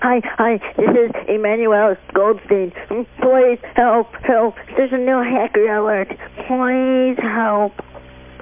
hi, hi. This is Emmanuel Goldstein. Please help, help. There's a new hacker alert. Please help.